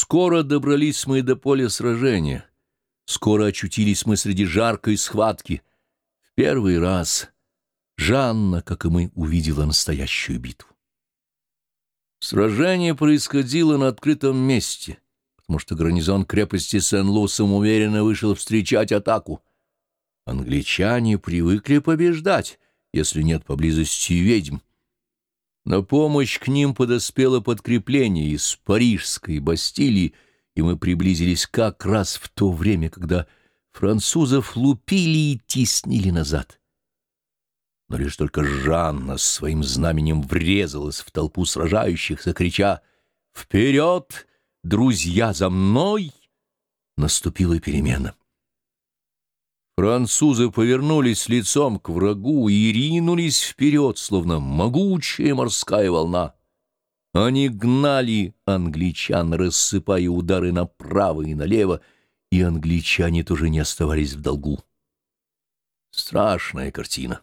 Скоро добрались мы до поля сражения. Скоро очутились мы среди жаркой схватки. В первый раз Жанна, как и мы, увидела настоящую битву. Сражение происходило на открытом месте, потому что гарнизон крепости Сен-Лу самоуверенно вышел встречать атаку. Англичане привыкли побеждать, если нет поблизости ведьм. На помощь к ним подоспело подкрепление из парижской Бастилии, и мы приблизились как раз в то время, когда французов лупили и теснили назад. Но лишь только Жанна с своим знаменем врезалась в толпу сражающихся, крича «Вперед, друзья, за мной!» Наступила перемена. Французы повернулись лицом к врагу и ринулись вперед, словно могучая морская волна. Они гнали англичан, рассыпая удары направо и налево, и англичане тоже не оставались в долгу. Страшная картина.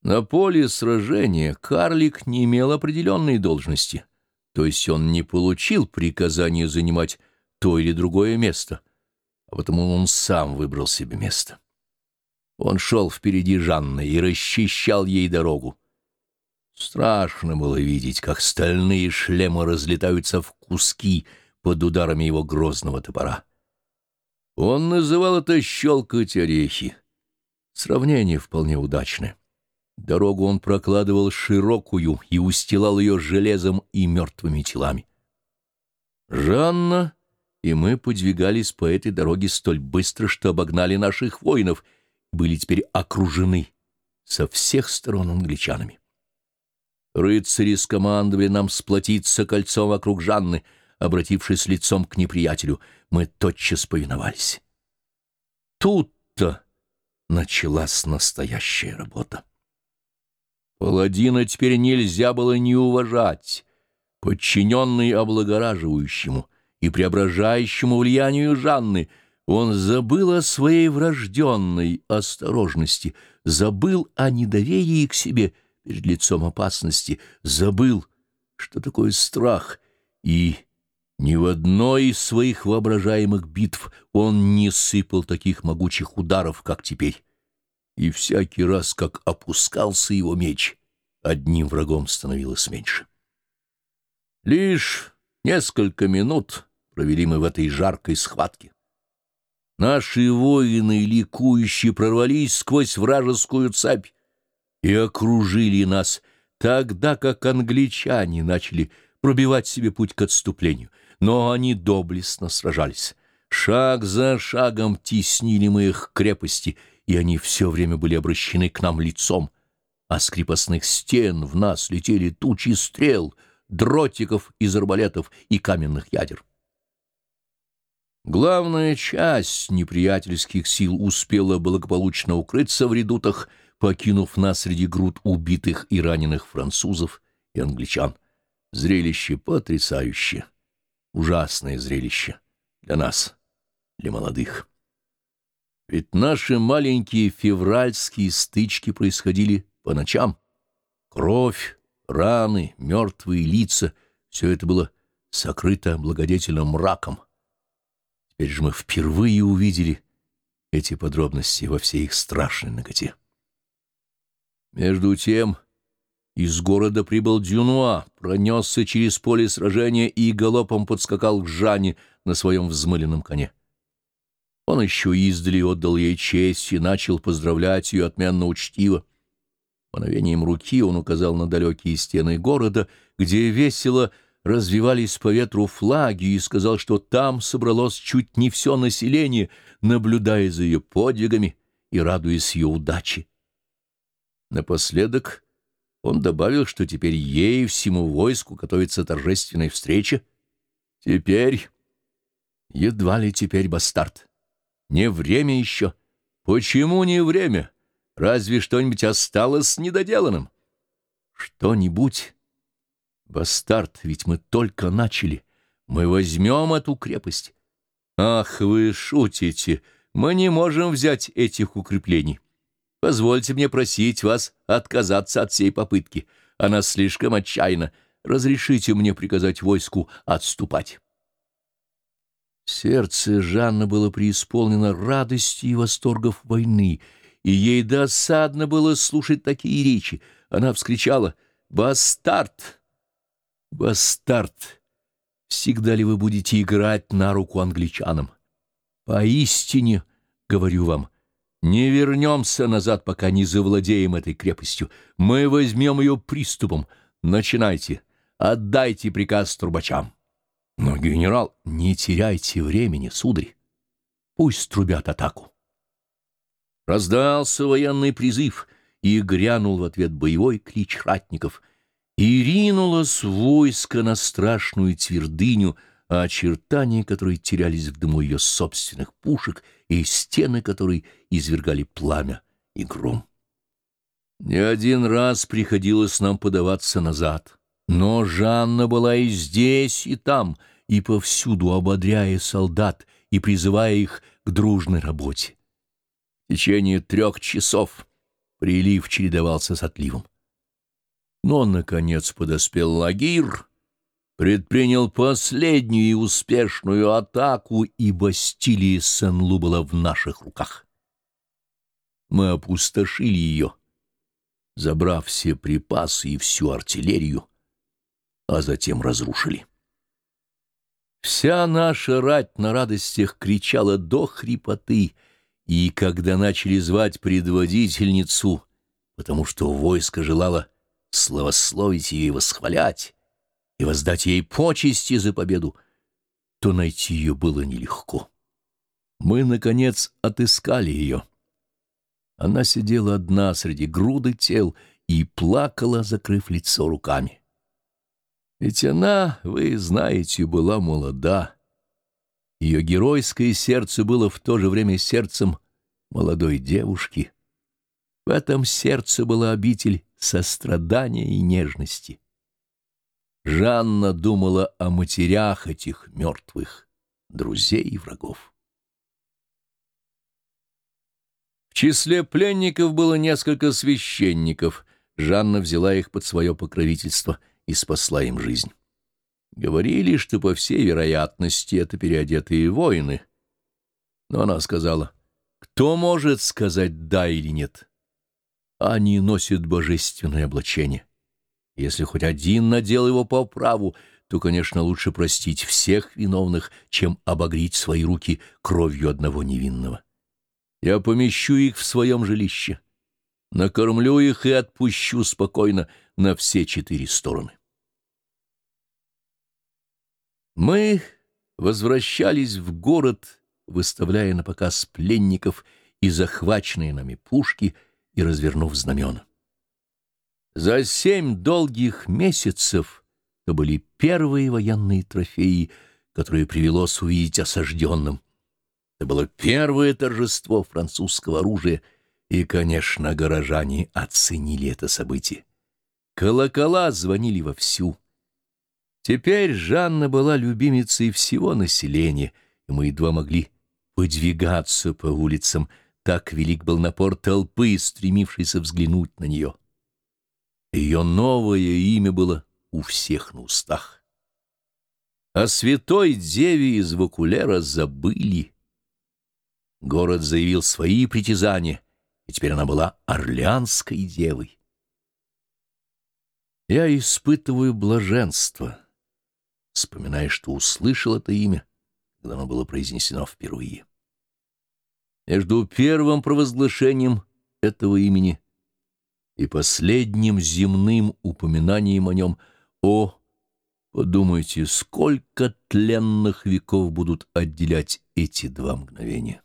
На поле сражения карлик не имел определенной должности, то есть он не получил приказания занимать то или другое место — а потому он сам выбрал себе место. Он шел впереди Жанны и расчищал ей дорогу. Страшно было видеть, как стальные шлемы разлетаются в куски под ударами его грозного топора. Он называл это «щелкать орехи». Сравнение вполне удачное. Дорогу он прокладывал широкую и устилал ее железом и мертвыми телами. Жанна и мы подвигались по этой дороге столь быстро, что обогнали наших воинов были теперь окружены со всех сторон англичанами. Рыцари скомандовали нам сплотиться кольцом вокруг Жанны, обратившись лицом к неприятелю. Мы тотчас повиновались. Тут-то началась настоящая работа. Паладина теперь нельзя было не уважать, подчиненный облагораживающему — и преображающему влиянию Жанны, он забыл о своей врожденной осторожности, забыл о недоверии к себе перед лицом опасности, забыл, что такое страх, и ни в одной из своих воображаемых битв он не сыпал таких могучих ударов, как теперь. И всякий раз, как опускался его меч, одним врагом становилось меньше. Лишь несколько минут провели мы в этой жаркой схватке. Наши воины, ликующие, прорвались сквозь вражескую цепь и окружили нас, тогда как англичане начали пробивать себе путь к отступлению. Но они доблестно сражались. Шаг за шагом теснили мы их крепости, и они все время были обращены к нам лицом. А с крепостных стен в нас летели тучи стрел, дротиков из арбалетов и каменных ядер. Главная часть неприятельских сил успела благополучно укрыться в редутах, покинув нас среди груд убитых и раненых французов и англичан. Зрелище потрясающее, ужасное зрелище для нас, для молодых. Ведь наши маленькие февральские стычки происходили по ночам. Кровь, раны, мертвые лица — все это было сокрыто благодетельным мраком — Теперь же мы впервые увидели эти подробности во всей их страшной ноготе. Между тем из города прибыл Дюнуа, пронесся через поле сражения и галопом подскакал к Жанне на своем взмыленном коне. Он еще издали отдал ей честь и начал поздравлять ее отменно учтиво. Мановением руки он указал на далекие стены города, где весело развивались по ветру флаги и сказал, что там собралось чуть не все население, наблюдая за ее подвигами и радуясь ее удаче. Напоследок он добавил, что теперь ей всему войску готовится торжественная встреча. Теперь, едва ли теперь бастард, не время еще. Почему не время? Разве что-нибудь осталось недоделанным? Что-нибудь Бастард, ведь мы только начали. Мы возьмем эту крепость. Ах, вы шутите. Мы не можем взять этих укреплений. Позвольте мне просить вас отказаться от всей попытки. Она слишком отчаянна. разрешите мне приказать войску отступать». Сердце Жанны было преисполнено радости и восторгов войны, и ей досадно было слушать такие речи. Она вскричала «Бастард! Бастард! Всегда ли вы будете играть на руку англичанам? Поистине, говорю вам, не вернемся назад, пока не завладеем этой крепостью. Мы возьмем ее приступом. Начинайте, отдайте приказ трубачам». Но, генерал, не теряйте времени, сударь. Пусть трубят атаку. Раздался военный призыв, и грянул в ответ боевой клич ратников. И ринулось войско на страшную твердыню, очертания которой терялись в дыму ее собственных пушек и стены которой извергали пламя и гром. Не один раз приходилось нам подаваться назад — но Жанна была и здесь, и там, и повсюду ободряя солдат и призывая их к дружной работе. В течение трех часов прилив чередовался с отливом. Но, наконец, подоспел Лагир, предпринял последнюю и успешную атаку, и Бастилия Сен-Лу была в наших руках. Мы опустошили ее, забрав все припасы и всю артиллерию, а затем разрушили. Вся наша рать на радостях кричала до хрипоты, и когда начали звать предводительницу, потому что войско желало славословить ее и восхвалять, и воздать ей почести за победу, то найти ее было нелегко. Мы, наконец, отыскали ее. Она сидела одна среди груды тел и плакала, закрыв лицо руками. Ведь она, вы знаете, была молода. Ее геройское сердце было в то же время сердцем молодой девушки. В этом сердце была обитель сострадания и нежности. Жанна думала о матерях этих мертвых, друзей и врагов. В числе пленников было несколько священников. Жанна взяла их под свое покровительство — и спасла им жизнь. Говорили, что, по всей вероятности, это переодетые воины. Но она сказала, кто может сказать «да» или «нет»? Они носят божественное облачение. Если хоть один надел его по праву, то, конечно, лучше простить всех виновных, чем обогреть свои руки кровью одного невинного. Я помещу их в своем жилище, накормлю их и отпущу спокойно на все четыре стороны. Мы возвращались в город, выставляя на показ пленников и захваченные нами пушки и развернув знамена. За семь долгих месяцев то были первые военные трофеи, которые привелось увидеть осажденным. Это было первое торжество французского оружия, и, конечно, горожане оценили это событие. Колокола звонили вовсю. Теперь Жанна была любимицей всего населения, и мы едва могли подвигаться по улицам, так велик был напор толпы, стремившейся взглянуть на нее. Ее новое имя было у всех на устах. О святой деве из Вакулера забыли. Город заявил свои притязания, и теперь она была Орлеанской девой. Я испытываю блаженство — вспоминая, что услышал это имя, когда оно было произнесено впервые. Между первым провозглашением этого имени и последним земным упоминанием о нем, о, подумайте, сколько тленных веков будут отделять эти два мгновения.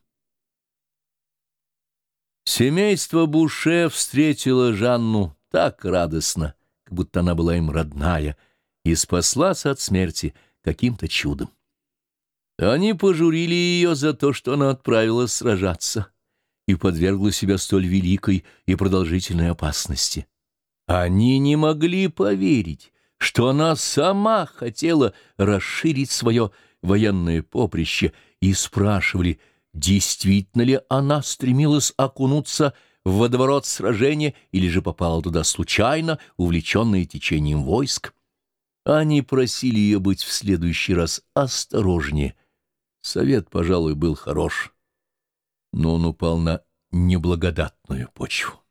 Семейство Буше встретило Жанну так радостно, как будто она была им родная — и спаслась от смерти каким-то чудом. Они пожурили ее за то, что она отправилась сражаться и подвергла себя столь великой и продолжительной опасности. Они не могли поверить, что она сама хотела расширить свое военное поприще и спрашивали, действительно ли она стремилась окунуться в водоворот сражения или же попала туда случайно, увлеченная течением войск. Они просили ее быть в следующий раз осторожнее. Совет, пожалуй, был хорош, но он упал на неблагодатную почву.